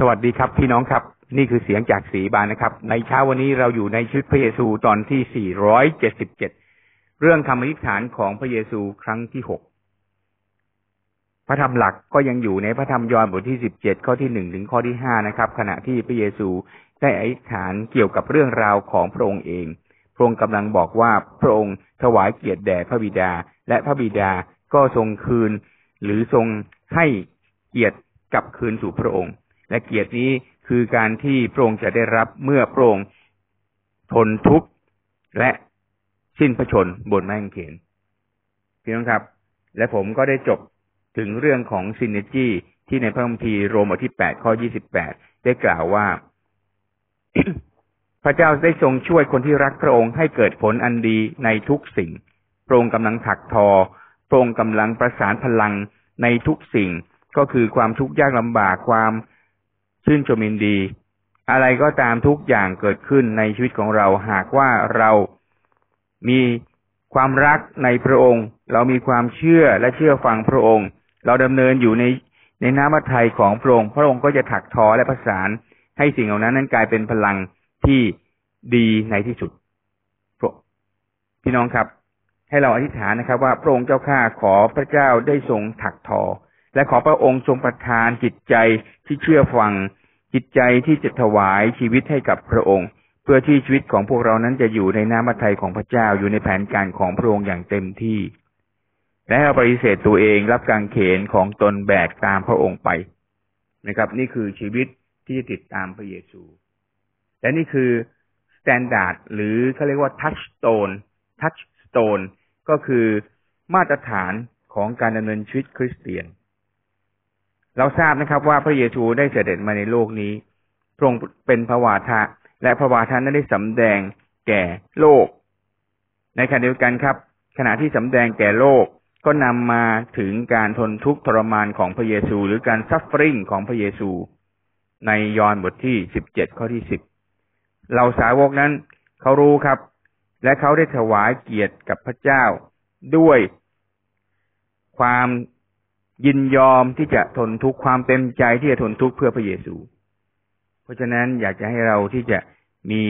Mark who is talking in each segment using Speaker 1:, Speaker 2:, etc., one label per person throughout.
Speaker 1: สวัสดีครับพี่น้องครับ นี่คือเสียงจากสีบานนะครับ ในเช้าวันนี้เราอยู่ในชีวิตพระเยซูตอนที่ 477 เรื่องคำอธิษฐานของพระเยซูครั้งที่ 6 พระธรรมหลักก็ยังอยู่ในพระธรรมยอห์นบทที่ 17 ข้อที่ 1 ถึงข้อที่ 5 นะครับ ขณะที่พระเยซูได้อธิษฐานเกี่ยวกับเรื่องราวของพระองค์เอง พระองค์กำลังบอกว่าพระองค์ถวายเกียรติแด่พระบิดา และพระบิดาก็ทรงคืน หรือทรงให้เกียรติกลับคืนสู่พระองค์ และเกียรตินี้คือการที่พระองค์จะได้รับเมื่อพระองค์ทนทุกข์และสิ้นพระชนบนไม้กางเขนพี่น้องครับ และผมก็ได้จบถึงเรื่องของซินเนจีที่ในพระคัมภีร์โรมบทที่แปดข้อยี่สิบแปดได้กล่าวว่า พระเจ้าได้ทรงช่วยคนที่รักพระองค์ให้เกิดผลอันดีในทุกสิ่ง พระองค์กำลังถักทอ พระองค์กำลังประสานพลังในทุกสิ่ง ก็คือความทุกข์ยากลำบากความ ชื่นชมินดี อะไรก็ตามทุกอย่างเกิดขึ้นในชีวิตของเราหากว่าเรามีความรักในพระองค์ เรามีความเชื่อและเชื่อฟังพระองค์ เราดำเนินอยู่ในในน้ำพระทัยของพระองค์ พระองค์ก็จะถักทอและประสานให้สิ่งเหล่านั้นนั้นกลายเป็นพลังที่ดีในที่สุด พี่น้องครับ ให้เราอธิษฐานนะครับ ว่าพระองค์เจ้าข้าขอพระเจ้าได้ทรงถักทอ และขอพระองค์ทรงประทานจิตใจที่เชื่อฟัง จิตใจที่จะถวายชีวิตให้กับพระองค์ เพื่อที่ชีวิตของพวกเรานั้นจะอยู่ในน้ำพระทัยของพระเจ้าอยู่ในแผนการของพระองค์อย่างเต็มที่ และเราปฏิเสธตัวเองรับการเขนของตนแบกตามพระองค์ไปนะครับ นี่คือชีวิตที่จะติดตามพระเยซู และนี่คือ standard หรือเขาเรียกว่า touchstone touchstone ก็คือมาตรฐานของการดำเนินชีวิตคริสเตียน เราทราบนะครับว่าพระเยซูได้เสด็จมาในโลกนี้พระองค์เป็นพระวาทะ และพระวาทะนั้นได้สำแดงแก่โลก ในขณะเดียวกันครับ ขณะที่สำแดงแก่โลกก็นำมาถึงการทนทุกข์ทรมานของพระเยซู หรือการซัฟฟริงของพระเยซู ในยอห์นบทที่สิบเจ็ดข้อที่สิบเราสาวกนั้นเขารู้ครับ และเขาได้ถวายเกียรติกับพระเจ้าด้วยความ ยินยอมที่จะทนทุกข์ความเต็มใจที่จะทนทุกข์เพื่อพระเยซู เพราะฉะนั้นอยากจะให้เราที่จะมี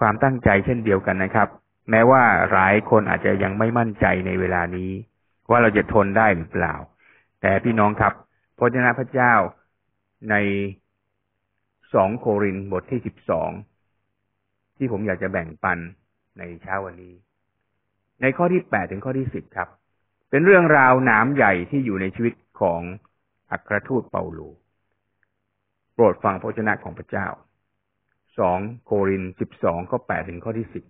Speaker 1: ความตั้งใจเช่นเดียวกันนะครับ แม้ว่าหลายคนอาจจะยังไม่มั่นใจในเวลานี้ ว่าเราจะทนได้หรือเปล่า แต่พี่น้องครับพระเจ้าพระเจ้าในสองโครินบทที่สิบสองที่ผมอยากจะแบ่งปันในเช้าวันนี้ ในข้อที่แปดถึงข้อที่สิบครับ เป็นเรื่องราวหนามใหญ่ที่อยู่ในชีวิตของอัครทูตเปาโลโปรดฟังพระชนะของพระเจ้าสองโครินสิบสองข้อแปดถึงข้อที่สิบ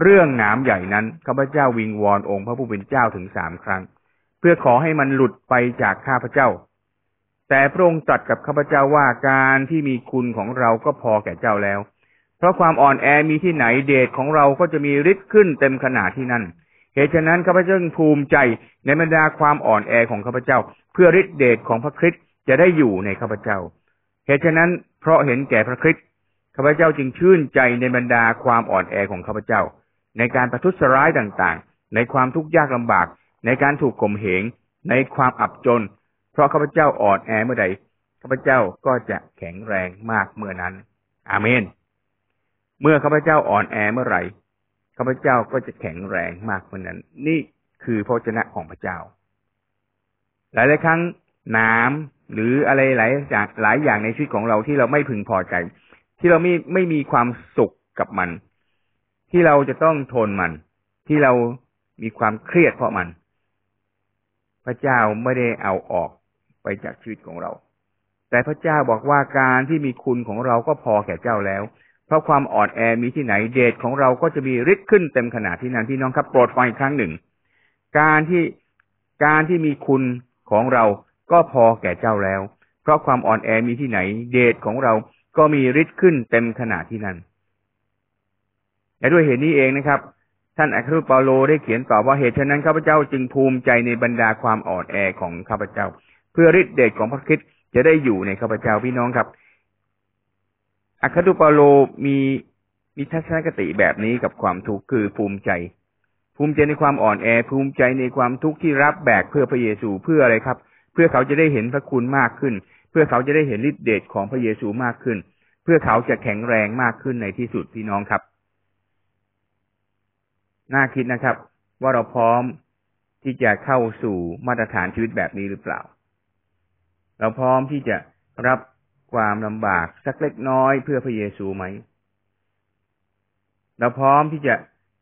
Speaker 1: เรื่องหนามใหญ่นั้นข้าพเจ้าวิงวอนองค์พระผู้เป็นเจ้าถึงสามครั้ง เพื่อขอให้มันหลุดไปจากข้าพเจ้า แต่พระองค์ตรัสกับข้าพเจ้าว่าการที่มีคุณของเราก็พอแก่เจ้าแล้ว เพราะความอ่อนแอมีที่ไหนเดชของเราก็จะมีฤทธิ์ขึ้นเต็มขนาดที่นั่น เหตุฉะนั้นข้าพเจ้าภูมิใจในบรรดาความอ่อนแอของข้าพเจ้า เพื่อฤทธิเดชของพระคริสต์จะได้อยู่ในข้าพเจ้า เหตุฉะนั้นเพราะเห็นแก่พระคริสต์ข้าพเจ้าจึงชื่นใจในบรรดาความอ่อนแอของข้าพเจ้า ในการประทุษร้ายต่างๆ ในความทุกข์ยากลำบาก ในการถูกข่มเหง ในความอับจน เพราะข้าพเจ้าอ่อนแอเมื่อใดข้าพเจ้าก็จะแข็งแรงมากเมื่อนั้น อาเมน เมื่อข้าพเจ้าอ่อนแอเมื่อไหร่ ข้าพเจ้าก็จะแข็งแรงมากเหมือนนั้น นี่คือพระชนะของพระเจ้า หลายหลายครั้งน้ำหรืออะไรหลายอย่างหลายอย่างในชีวิตของเราที่เราไม่พึงพอใจ ที่เราไม่ไม่มีความสุขกับมัน ที่เราจะต้องทนมัน ที่เรามีความเครียดเพราะมัน พระเจ้าไม่ได้เอาออกไปจากชีวิตของเรา แต่พระเจ้าบอกว่าการที่มีคุณของเราก็พอแก่เจ้าแล้ว เพราะความอ่อนแอมีที่ไหนเดชของเราก็จะมีฤทธิ์ขึ้นเต็มขนาดที่นั้นพี่น้องครับโปรดฟังอีกครั้งหนึ่ง การที่การที่มีคุณของเราก็พอแก่เจ้าแล้ว เพราะความอ่อนแอมีที่ไหนเดชของเราก็มีฤทธิ์ขึ้นเต็มขนาดที่นั้นและด้วยเหตุนี้เองนะครับ ท่านอัครเปาโลได้เขียนตอบว่าเหตุฉะนั้นข้าพเจ้าจึงภูมิใจในบรรดาความอ่อนแอของข้าพเจ้า เพื่อฤทธิ์เดชของพระคิดจะได้อยู่ในข้าพเจ้าพี่น้องครับ อัครตุปาโลมีมีทัศนคติแบบนี้กับความทุกข์คือภูมิใจ ภูมิใจในความอ่อนแอ ภูมิใจในความทุกข์ที่รับแบกเพื่อพระเยซูเพื่ออะไรครับ เพื่อเขาจะได้เห็นพระคุณมากขึ้น เพื่อเขาจะได้เห็นฤทธิเดชของพระเยซูมากขึ้น เพื่อเขาจะแข็งแรงมากขึ้นในที่สุดพี่น้องครับน่าคิดนะครับ ว่าเราพร้อมที่จะเข้าสู่มาตรฐานชีวิตแบบนี้หรือเปล่า เราพร้อมที่จะรับ ความลำบากสักเล็กน้อยเพื่อพระเยซูไหม เราพร้อมที่จะ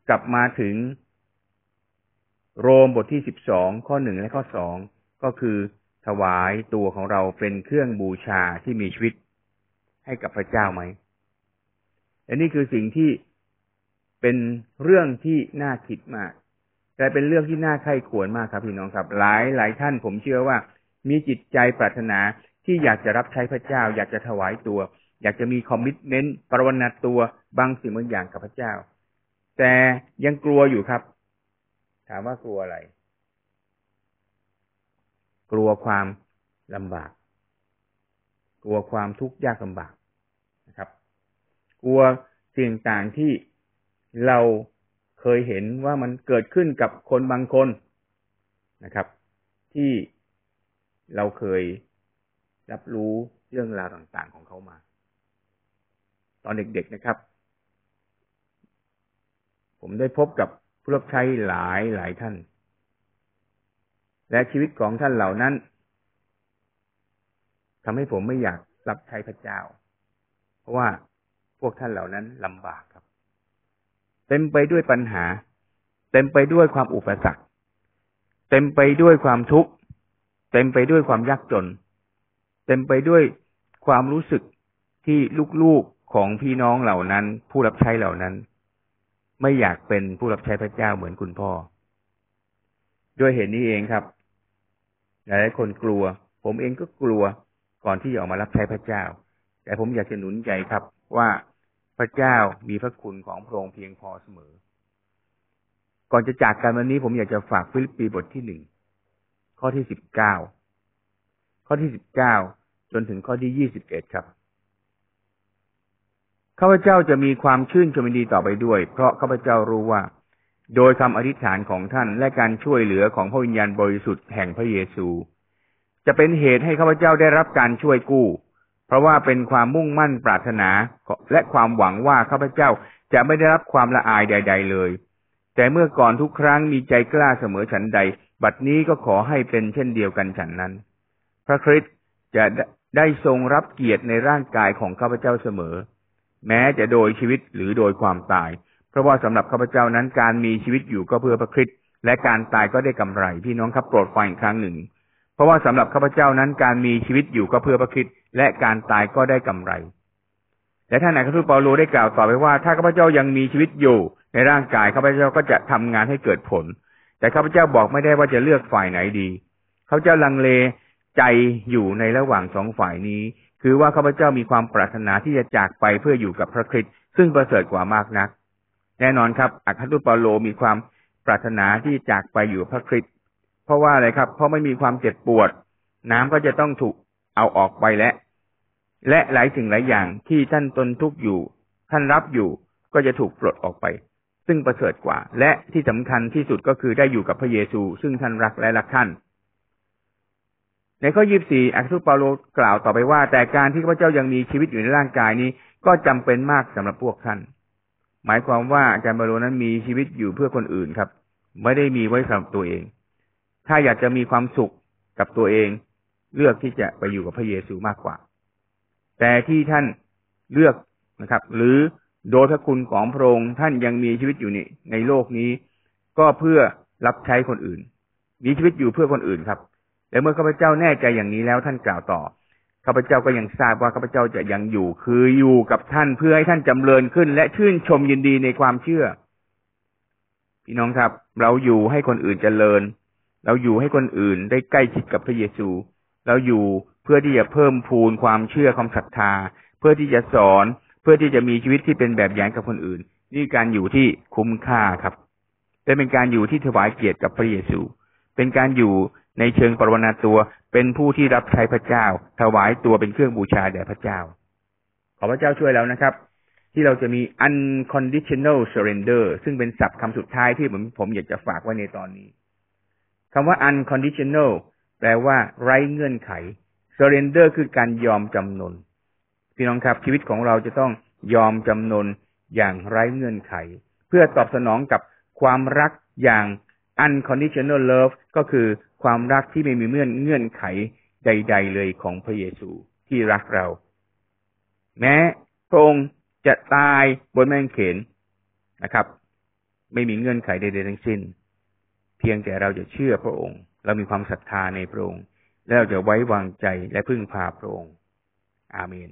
Speaker 1: กลับมาถึงโรมบทที่สิบสองข้อหนึ่งและข้อสองก็คือถวายตัวของเราเป็นเครื่องบูชาที่มีชีวิตให้กับพระเจ้าไหมและนี่คือสิ่งที่เป็นเรื่องที่น่าคิดมาก แต่เป็นเรื่องที่น่าใคร่ควรมากครับพี่น้องครับ หลายหลายท่านผมเชื่อว่า มีจิตใจปรารถนา ที่อยากจะรับใช้พระเจ้า อยากจะถวายตัว อยากจะมีคอมมิชเมนต์ปรนนาตัวบางสิ่งบางอย่างกับพระเจ้า แต่ยังกลัวอยู่ครับ ถามว่ากลัวอะไร กลัวความลำบาก กลัวความทุกข์ยากลำบากนะครับ กลัวสิ่งต่างที่เราเคยเห็นว่ามันเกิดขึ้นกับคนบางคนนะครับ ที่เราเคย รับรู้เรื่องราวต่างๆของเขามา ตอนเด็กๆนะครับ ผมได้พบกับผู้รับใช้หลายหลายท่าน และชีวิตของท่านเหล่านั้นทำให้ผมไม่อยากรับใช้พระเจ้า เพราะว่าพวกท่านเหล่านั้นลำบากครับ เต็มไปด้วยปัญหา เต็มไปด้วยความอุปสรรค เต็มไปด้วยความทุกข์ เต็มไปด้วยความยากจน เต็มไปด้วยความรู้สึกที่ลูกๆของพี่น้องเหล่านั้น ผู้รับใช้เหล่านั้น ไม่อยากเป็นผู้รับใช้พระเจ้าเหมือนคุณพ่อ ด้วยเหตุนี้เองครับ หลายคนกลัว ผมเองก็กลัวก่อนที่จะออกมารับใช้พระเจ้า แต่ผมอยากจะหนุนใจครับว่าพระเจ้ามีพระคุณของพระองค์เพียงพอเสมอ ก่อนจะจากกันวันนี้ผมอยากจะฝากฟิลิปปีบทที่หนึ่งข้อที่สิบเก้า ข้อที่สิบเก้าจนถึงข้อที่ยี่สิบเอ็ดครับข้าพเจ้าจะมีความชื่นชมยินดีต่อไปด้วย เพราะข้าพเจ้ารู้ว่า โดยคำอธิษฐานของท่านและการช่วยเหลือของพระวิญญาณบริสุทธิ์แห่งพระเยซู จะเป็นเหตุให้ข้าพเจ้าได้รับการช่วยกู้ เพราะว่าเป็นความมุ่งมั่นปรารถนาและความหวังว่าข้าพเจ้าจะไม่ได้รับความละอายใด ๆ เลย แต่เมื่อก่อนทุกครั้งมีใจกล้าเสมอฉันใด บัดนี้ก็ขอให้เป็นเช่นเดียวกันฉันนั้น พระคริสต์จะได้ทรงรับเกียรติในร่างกายของข้าพเจ้าเสมอ แม้จะโดยชีวิตหรือโดยความตาย เพราะว่าสำหรับข้าพเจ้านั้นการมีชีวิตอยู่ก็เพื่อพระคริสต์และการตายก็ได้กำไรพี่น้องครับโปรดฟังอีกครั้งหนึ่ง เพราะว่าสำหรับข้าพเจ้านั้นการมีชีวิตอยู่ก็เพื่อพระคริสต์และการตายก็ได้กำไร และท่านนายคทูตเปาโลได้กล่าวต่อไปว่า ถ้าข้าพเจ้ายังมีชีวิตอยู่ ในร่างกายข้าพเจ้าก็จะทำงานให้เกิดผล แต่ข้าพเจ้าบอกไม่ได้ว่าจะเลือกฝ่ายไหนดีข้าพเจ้าลังเล ใจอยู่ในระหว่างสองฝ่ายนี้ คือว่าข้าพเจ้ามีความปรารถนาที่จะจากไปเพื่ออยู่กับพระคริสต์ซึ่งประเสริฐกว่ามากนัก แน่นอนครับอัครทูตเปาโลมีความปรารถนาที่จากไปอยู่พระคริสต์เพราะว่าอะไรครับ เพราะไม่มีความเจ็บปวด น้ำก็จะต้องถูกเอาออกไปและ และหลายสิ่งหลายอย่างที่ท่านตนทุกอยู่ ท่านรับอยู่ก็จะถูกปลดออกไป ซึ่งประเสริฐกว่า และที่สำคัญที่สุดก็คือได้อยู่กับพระเยซู ซึ่งท่านรักและรักท่าน ในข้อยี่สี่อัครทูตเปาโลกล่าวต่อไปว่า แต่การที่พระเจ้ายังมีชีวิตอยู่ในร่างกายนี้ ก็จำเป็นมากสำหรับพวกท่าน หมายความว่าอาจารย์เปาโลนั้นมีชีวิตอยู่เพื่อคนอื่นครับ ไม่ได้มีไว้สำหรับตัวเอง ถ้าอยากจะมีความสุขกับตัวเอง เลือกที่จะไปอยู่กับพระเยซูมากกว่า แต่ที่ท่านเลือกนะครับ หรือโดยพระคุณของพระองค์ท่านยังมีชีวิตอยู่ในในโลกนี้ ก็เพื่อรับใช้คนอื่น มีชีวิตอยู่เพื่อคนอื่นครับ แต่เมื่อข้าพเจ้าแน่ใจอย่างนี้แล้วท่านกล่าวต่อข้าพเจ้าก็ยังทราบว่าข้าพเจ้าจะยังอยู่ คืออยู่กับท่านเพื่อให้ท่านจำเริญขึ้น และชื่นชมยินดีในความเชื่อ พี่น้องครับ เราอยู่ให้คนอื่นเจริญ เราอยู่ให้คนอื่นได้ใกล้ชิดกับพระเยซู เราอยู่เพื่อที่จะเพิ่มพูนความเชื่อความศรัทธา เพื่อที่จะสอนเพื่อที่จะมีชีวิตที่เป็นแบบอย่างกับคนอื่น นี่การอยู่ที่คุ้มค่าครับเป็นการอยู่ที่ถวายเกียรติกับพระเยซู เป็นการอยู่ในเชิงปรนนาตัว เป็นผู้ที่รับใช้พระเจ้า ถวายตัวเป็นเครื่องบูชาแด่พระเจ้า ขอพระเจ้าช่วยแล้วนะครับ ที่เราจะมี unconditional surrender ซึ่งเป็นศัพท์คำสุดท้ายที่ผมผมอยากจะฝากไว้ในตอนนี้คำว่า unconditional แปลว่า ไร้เงื่อนไข surrender คือการยอมจำนน พี่น้องครับชีวิตของเราจะต้องยอมจำนนอย่างไร้เงื่อนไข เพื่อตอบสนองกับความรักอย่าง unconditional love ก็คือความรักที่ไม่มีเงื่อนเงื่อนไขใด ๆ เลยของพระเยซูที่รักเรา แม้พระองค์จะตายบนแมงเขนนะครับ ไม่มีเงื่อนไขใดๆทั้งสิ้น เพียงแต่เราจะเชื่อพระองค์ เรามีความศรัทธาในพระองค์ แล้วเราจะไว้วางใจและพึ่งพาพระองค์ อาเมน